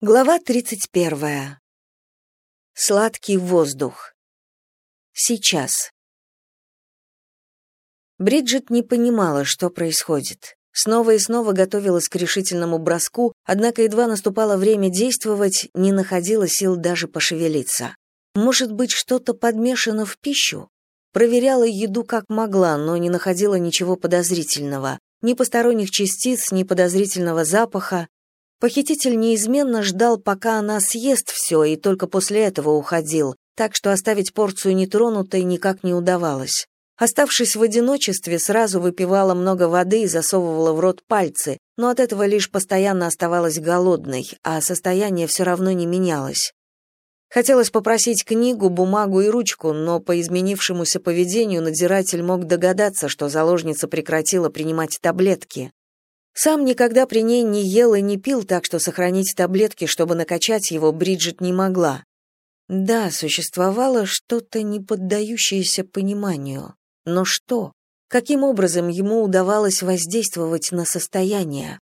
Глава 31. Сладкий воздух. Сейчас. Бриджит не понимала, что происходит. Снова и снова готовилась к решительному броску, однако едва наступало время действовать, не находила сил даже пошевелиться. Может быть, что-то подмешано в пищу? Проверяла еду как могла, но не находила ничего подозрительного. Ни посторонних частиц, ни подозрительного запаха, Похититель неизменно ждал, пока она съест все, и только после этого уходил, так что оставить порцию нетронутой никак не удавалось. Оставшись в одиночестве, сразу выпивала много воды и засовывала в рот пальцы, но от этого лишь постоянно оставалась голодной, а состояние все равно не менялось. Хотелось попросить книгу, бумагу и ручку, но по изменившемуся поведению надзиратель мог догадаться, что заложница прекратила принимать таблетки. Сам никогда при ней не ел и не пил, так что сохранить таблетки, чтобы накачать его, Бриджит не могла. Да, существовало что-то не поддающееся пониманию. Но что? Каким образом ему удавалось воздействовать на состояние?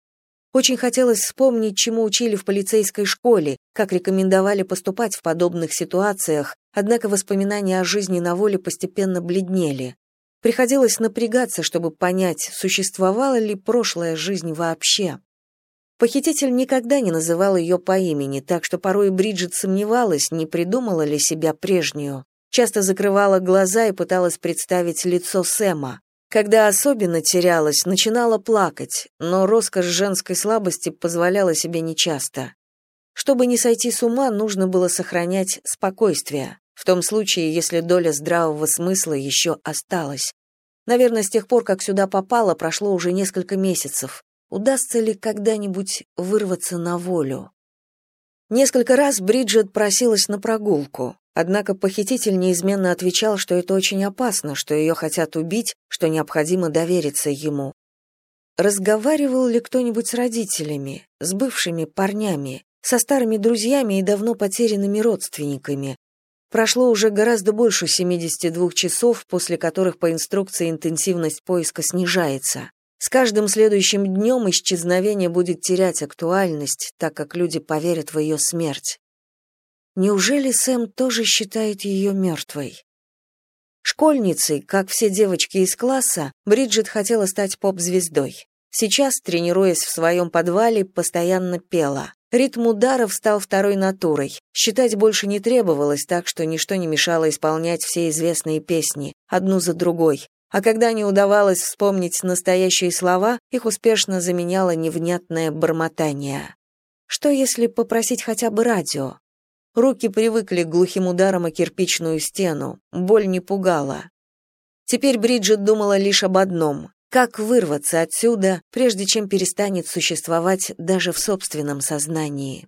Очень хотелось вспомнить, чему учили в полицейской школе, как рекомендовали поступать в подобных ситуациях, однако воспоминания о жизни на воле постепенно бледнели. Приходилось напрягаться, чтобы понять, существовала ли прошлая жизнь вообще. Похититель никогда не называл ее по имени, так что порой Бриджит сомневалась, не придумала ли себя прежнюю. Часто закрывала глаза и пыталась представить лицо Сэма. Когда особенно терялась, начинала плакать, но роскошь женской слабости позволяла себе нечасто. Чтобы не сойти с ума, нужно было сохранять спокойствие в том случае, если доля здравого смысла еще осталась. Наверное, с тех пор, как сюда попала, прошло уже несколько месяцев. Удастся ли когда-нибудь вырваться на волю? Несколько раз Бриджит просилась на прогулку, однако похититель неизменно отвечал, что это очень опасно, что ее хотят убить, что необходимо довериться ему. Разговаривал ли кто-нибудь с родителями, с бывшими парнями, со старыми друзьями и давно потерянными родственниками, Прошло уже гораздо больше 72 часов, после которых по инструкции интенсивность поиска снижается. С каждым следующим днем исчезновение будет терять актуальность, так как люди поверят в ее смерть. Неужели Сэм тоже считает ее мертвой? Школьницей, как все девочки из класса, Бриджит хотела стать поп-звездой. Сейчас, тренируясь в своем подвале, постоянно пела. Ритм ударов стал второй натурой. Считать больше не требовалось, так что ничто не мешало исполнять все известные песни, одну за другой. А когда не удавалось вспомнить настоящие слова, их успешно заменяло невнятное бормотание. Что если попросить хотя бы радио? Руки привыкли к глухим ударам о кирпичную стену, боль не пугала. Теперь Бриджит думала лишь об одном как вырваться отсюда, прежде чем перестанет существовать даже в собственном сознании?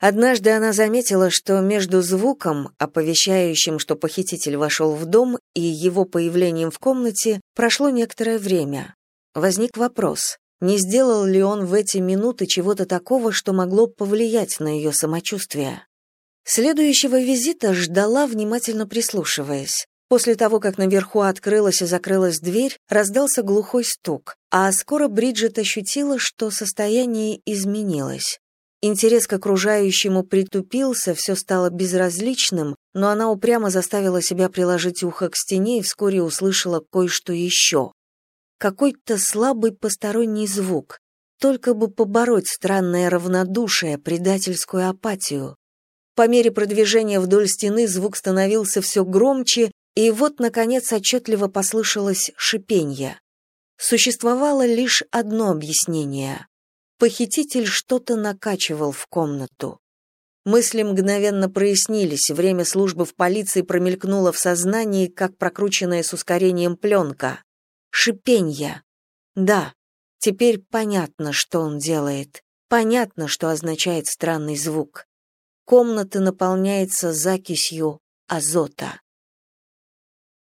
Однажды она заметила, что между звуком, оповещающим, что похититель вошел в дом, и его появлением в комнате прошло некоторое время. Возник вопрос, не сделал ли он в эти минуты чего-то такого, что могло повлиять на ее самочувствие. Следующего визита ждала, внимательно прислушиваясь. После того, как наверху открылась и закрылась дверь, раздался глухой стук, а скоро Бриджит ощутила, что состояние изменилось. Интерес к окружающему притупился, все стало безразличным, но она упрямо заставила себя приложить ухо к стене и вскоре услышала кое-что еще. Какой-то слабый посторонний звук, только бы побороть странное равнодушие, предательскую апатию. По мере продвижения вдоль стены звук становился все громче, и вот, наконец, отчетливо послышалось шипенье. Существовало лишь одно объяснение. Похититель что-то накачивал в комнату. Мысли мгновенно прояснились, время службы в полиции промелькнуло в сознании, как прокрученная с ускорением пленка. Шипенье. Да, теперь понятно, что он делает. Понятно, что означает странный звук. Комната наполняется закисью азота.